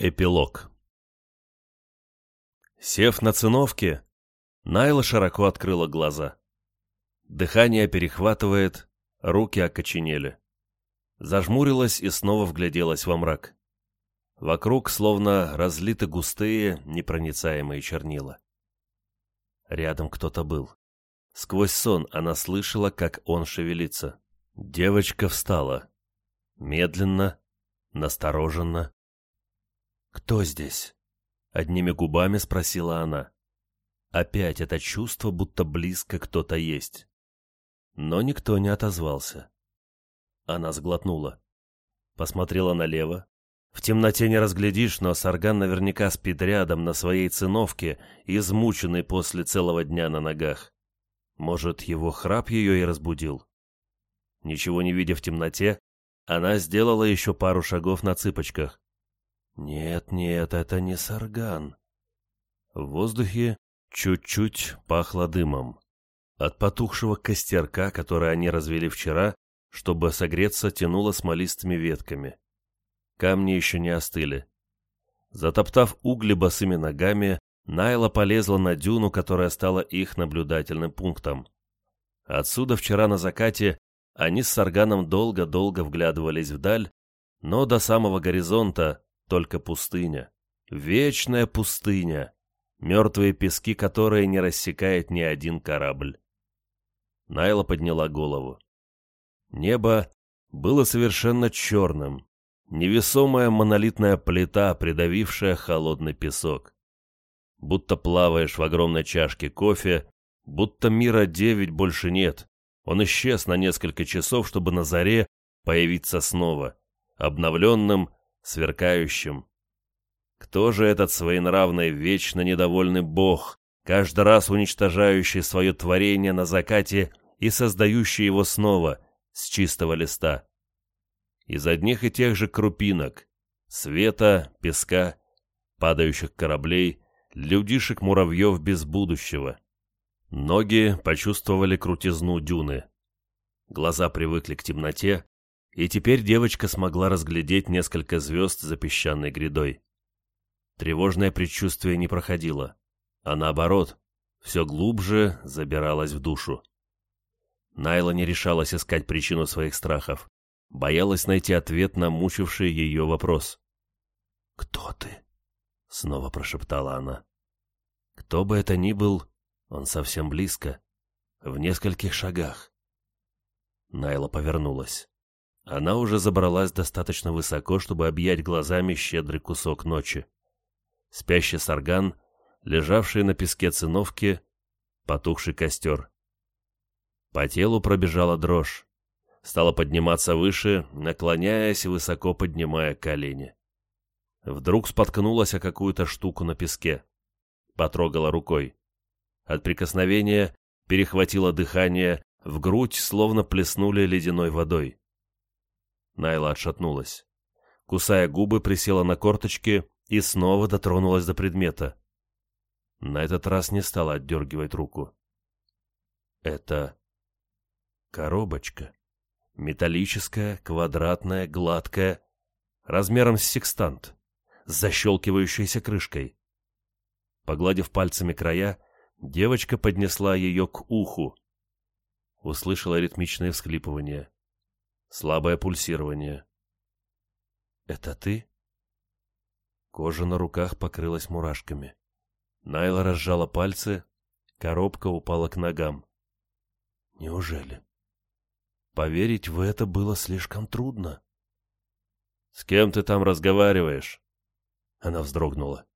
Эпилог Сев на циновке, Найла широко открыла глаза. Дыхание перехватывает, руки окоченели. Зажмурилась и снова вгляделась во мрак. Вокруг словно разлиты густые, непроницаемые чернила. Рядом кто-то был. Сквозь сон она слышала, как он шевелится. Девочка встала. Медленно, настороженно, «Кто здесь?» — одними губами спросила она. Опять это чувство, будто близко кто-то есть. Но никто не отозвался. Она сглотнула. Посмотрела налево. В темноте не разглядишь, но Сарган наверняка спит рядом на своей циновке, измученный после целого дня на ногах. Может, его храп ее и разбудил? Ничего не видя в темноте, она сделала еще пару шагов на цыпочках. Нет, нет, это не сарган. В воздухе чуть-чуть пахло дымом. От потухшего костерка, который они развели вчера, чтобы согреться, тянуло смолистыми ветками. Камни еще не остыли. Затоптав угли босыми ногами, Найла полезла на дюну, которая стала их наблюдательным пунктом. Отсюда вчера на закате они с Сарганом долго-долго вглядывались вдаль, но до самого горизонта, только пустыня. Вечная пустыня. Мертвые пески, которые не рассекает ни один корабль. Найла подняла голову. Небо было совершенно черным. Невесомая монолитная плита, придавившая холодный песок. Будто плаваешь в огромной чашке кофе, будто мира девять больше нет. Он исчез на несколько часов, чтобы на заре появиться снова, обновленным сверкающим. Кто же этот своенравный, вечно недовольный бог, каждый раз уничтожающий свое творение на закате и создающий его снова с чистого листа? Из одних и тех же крупинок, света, песка, падающих кораблей, людишек-муравьев без будущего. Ноги почувствовали крутизну дюны. Глаза привыкли к темноте, и теперь девочка смогла разглядеть несколько звезд за песчаной грядой. Тревожное предчувствие не проходило, а наоборот, все глубже забиралось в душу. Найла не решалась искать причину своих страхов, боялась найти ответ на мучивший ее вопрос. «Кто ты?» — снова прошептала она. «Кто бы это ни был, он совсем близко, в нескольких шагах». Найла повернулась. Она уже забралась достаточно высоко, чтобы объять глазами щедрый кусок ночи. Спящий сарган, лежавший на песке циновки, потухший костер. По телу пробежала дрожь. Стала подниматься выше, наклоняясь и высоко поднимая колени. Вдруг споткнулась о какую-то штуку на песке. Потрогала рукой. От прикосновения перехватило дыхание, в грудь словно плеснули ледяной водой. Найла отшатнулась. Кусая губы, присела на корточки и снова дотронулась до предмета. На этот раз не стала отдергивать руку. Это коробочка. Металлическая, квадратная, гладкая, размером с секстант, с защелкивающейся крышкой. Погладив пальцами края, девочка поднесла ее к уху. Услышала ритмичное всхлипывание. Слабое пульсирование. «Это ты?» Кожа на руках покрылась мурашками. Найла разжала пальцы, коробка упала к ногам. «Неужели?» Поверить в это было слишком трудно. «С кем ты там разговариваешь?» Она вздрогнула.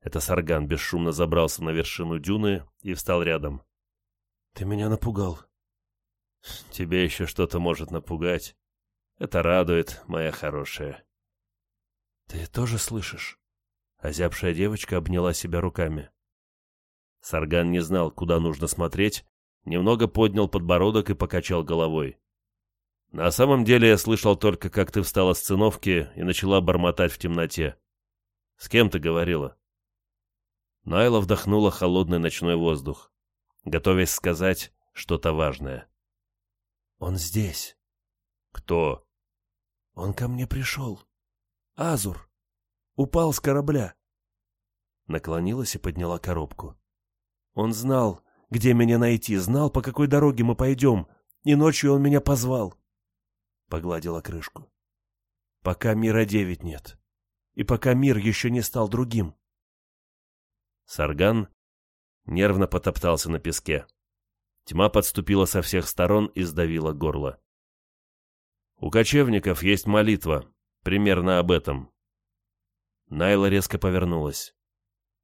Это Сарган бесшумно забрался на вершину дюны и встал рядом. «Ты меня напугал», Тебе еще что-то может напугать. Это радует, моя хорошая. Ты тоже слышишь? Озябшая девочка обняла себя руками. Сарган не знал, куда нужно смотреть, немного поднял подбородок и покачал головой. На самом деле я слышал только, как ты встала с циновки и начала бормотать в темноте. С кем ты говорила? Найла вдохнула холодный ночной воздух, готовясь сказать что-то важное. Он здесь. Кто? Он ко мне пришел. Азур. Упал с корабля. Наклонилась и подняла коробку. Он знал, где меня найти, знал, по какой дороге мы пойдем, и ночью он меня позвал. Погладила крышку. Пока мира девять нет, и пока мир еще не стал другим. Сарган нервно потоптался на песке. Тьма подступила со всех сторон и сдавила горло. У кочевников есть молитва, примерно об этом. Найла резко повернулась.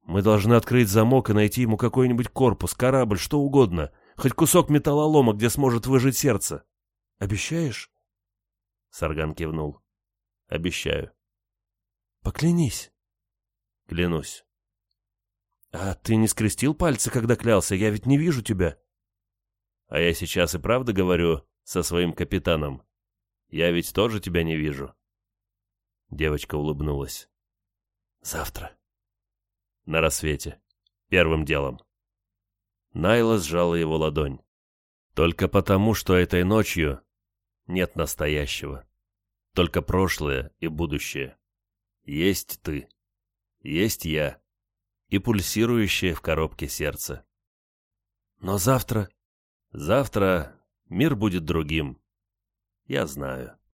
Мы должны открыть замок и найти ему какой-нибудь корпус, корабль, что угодно, хоть кусок металлолома, где сможет выжить сердце. Обещаешь? Сарган кивнул. Обещаю. Поклянись. Клянусь. А ты не скрестил пальцы, когда клялся? Я ведь не вижу тебя. А я сейчас и правда говорю со своим капитаном. Я ведь тоже тебя не вижу. Девочка улыбнулась. Завтра. На рассвете. Первым делом. Найла сжала его ладонь. Только потому, что этой ночью нет настоящего. Только прошлое и будущее. Есть ты. Есть я. И пульсирующее в коробке сердце. Но завтра... Завтра мир будет другим. Я знаю.